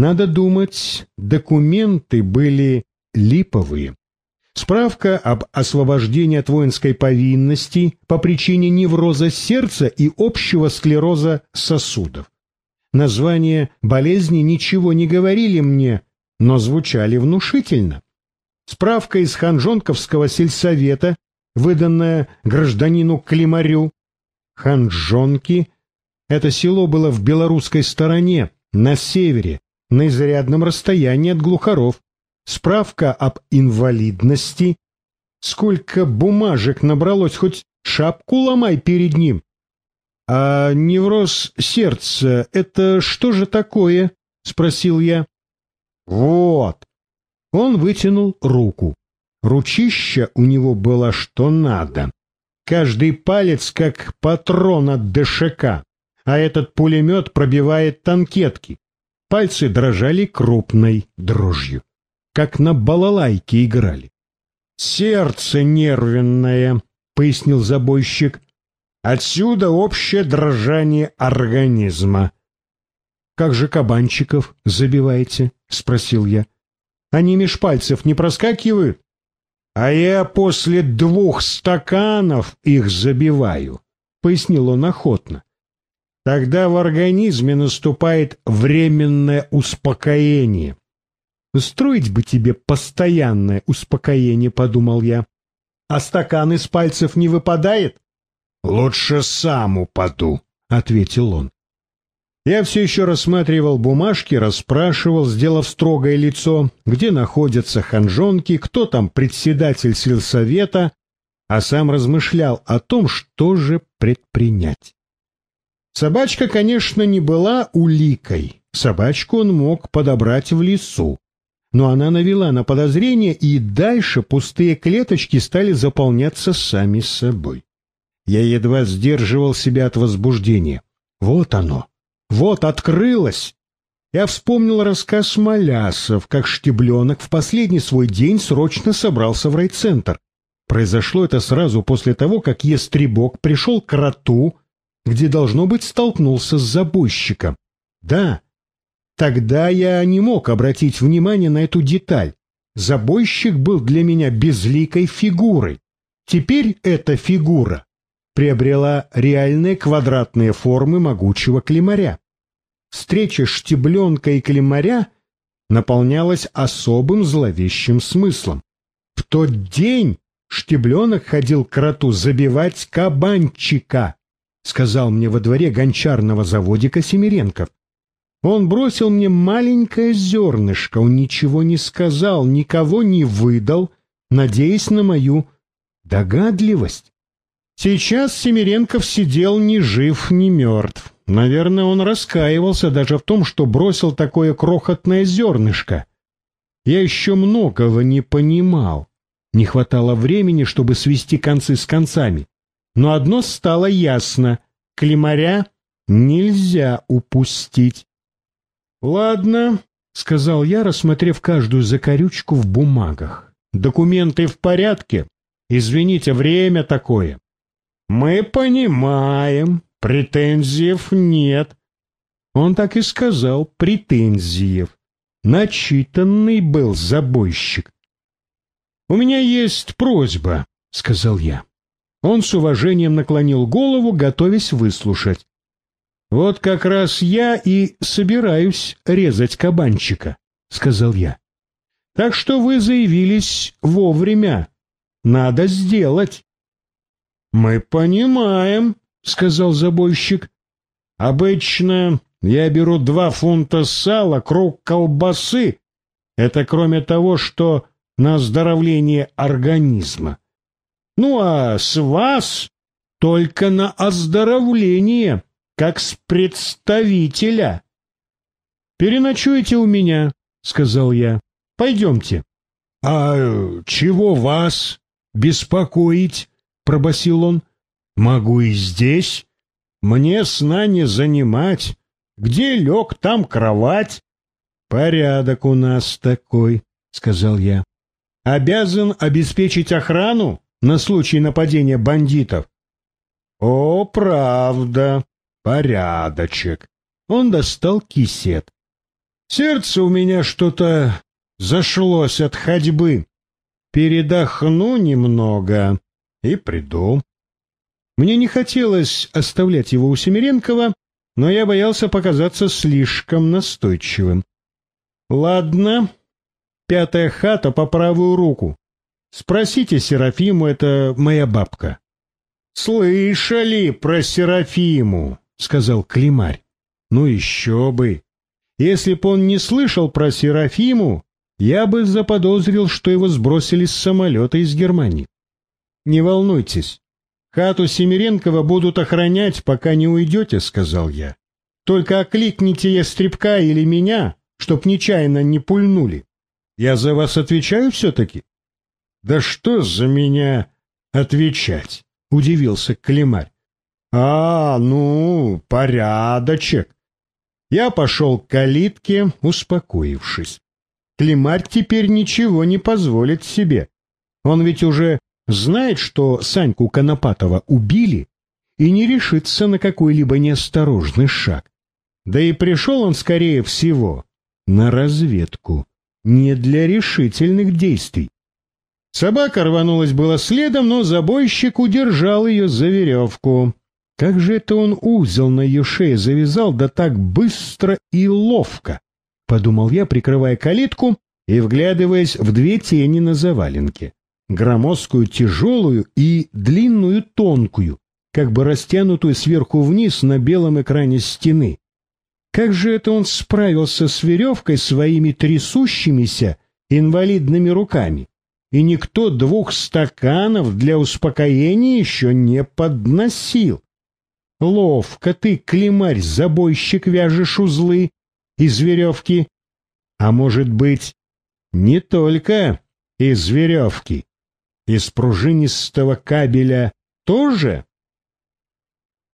Надо думать, документы были липовые. Справка об освобождении от воинской повинности по причине невроза сердца и общего склероза сосудов. Названия болезни ничего не говорили мне, но звучали внушительно. Справка из Ханжонковского сельсовета, выданная гражданину Климарю. Ханжонки — это село было в белорусской стороне, на севере, на изрядном расстоянии от глухаров. Справка об инвалидности. Сколько бумажек набралось, хоть шапку ломай перед ним. А невроз сердца — это что же такое? — спросил я. Вот. Он вытянул руку. Ручища у него было что надо. Каждый палец как патрон от ДШК, а этот пулемет пробивает танкетки. Пальцы дрожали крупной дрожью, как на балалайке играли. «Сердце нервенное», — пояснил забойщик. «Отсюда общее дрожание организма». «Как же кабанчиков забиваете?» — спросил я. «Они меж пальцев не проскакивают?» «А я после двух стаканов их забиваю», — пояснил он охотно. Тогда в организме наступает временное успокоение. Устроить бы тебе постоянное успокоение, подумал я. А стакан из пальцев не выпадает? Лучше сам упаду, ответил он. Я все еще рассматривал бумажки, расспрашивал, сделав строгое лицо, где находятся ханжонки, кто там председатель сельсовета, а сам размышлял о том, что же предпринять. Собачка, конечно, не была уликой. Собачку он мог подобрать в лесу. Но она навела на подозрение, и дальше пустые клеточки стали заполняться сами собой. Я едва сдерживал себя от возбуждения. Вот оно! Вот открылось! Я вспомнил рассказ Малясов, как Штебленок в последний свой день срочно собрался в райцентр. Произошло это сразу после того, как Естребок пришел к роту где, должно быть, столкнулся с забойщиком. Да, тогда я не мог обратить внимание на эту деталь. Забойщик был для меня безликой фигурой. Теперь эта фигура приобрела реальные квадратные формы могучего климаря. Встреча штебленка и климаря наполнялась особым зловещим смыслом. В тот день штебленок ходил к роту забивать кабанчика, — сказал мне во дворе гончарного заводика Семиренков. Он бросил мне маленькое зернышко, он ничего не сказал, никого не выдал, надеясь на мою догадливость. Сейчас Семиренков сидел ни жив, ни мертв. Наверное, он раскаивался даже в том, что бросил такое крохотное зернышко. Я еще многого не понимал. Не хватало времени, чтобы свести концы с концами. Но одно стало ясно — Климаря нельзя упустить. — Ладно, — сказал я, рассмотрев каждую закорючку в бумагах. — Документы в порядке? Извините, время такое. — Мы понимаем, претензиев нет. Он так и сказал, претензиев. Начитанный был забойщик. — У меня есть просьба, — сказал я. Он с уважением наклонил голову, готовясь выслушать. «Вот как раз я и собираюсь резать кабанчика», — сказал я. «Так что вы заявились вовремя. Надо сделать». «Мы понимаем», — сказал забойщик. «Обычно я беру два фунта сала, круг колбасы. Это кроме того, что на оздоровление организма. Ну а с вас только на оздоровление, как с представителя. Переночуйте у меня, сказал я. Пойдемте. А чего вас беспокоить? пробасил он. Могу и здесь. Мне сна не занимать. Где лег, там кровать. Порядок у нас такой, сказал я. Обязан обеспечить охрану на случай нападения бандитов. О, правда, порядочек. Он достал кисет. Сердце у меня что-то зашлось от ходьбы. Передохну немного и приду. Мне не хотелось оставлять его у Семиренкова, но я боялся показаться слишком настойчивым. Ладно, пятая хата по правую руку. Спросите Серафиму, это моя бабка. Слышали про Серафиму, сказал Климарь. Ну еще бы. Если б он не слышал про Серафиму, я бы заподозрил, что его сбросили с самолета из Германии. Не волнуйтесь, хату Семиренкова будут охранять, пока не уйдете, сказал я. Только окликните ястребка или меня, чтоб нечаянно не пульнули. Я за вас отвечаю все-таки? — Да что за меня отвечать? — удивился Климарь. — А, ну, порядочек. Я пошел к калитке, успокоившись. Климарь теперь ничего не позволит себе. Он ведь уже знает, что Саньку Конопатова убили, и не решится на какой-либо неосторожный шаг. Да и пришел он, скорее всего, на разведку, не для решительных действий. Собака рванулась было следом, но забойщик удержал ее за веревку. Как же это он узел на ее шее завязал, да так быстро и ловко, — подумал я, прикрывая калитку и вглядываясь в две тени на заваленке, громоздкую тяжелую и длинную тонкую, как бы растянутую сверху вниз на белом экране стены. Как же это он справился с веревкой своими трясущимися инвалидными руками? И никто двух стаканов для успокоения еще не подносил. Ловко ты, клемарь, забойщик, вяжешь узлы из веревки. А может быть, не только из веревки, из пружинистого кабеля тоже?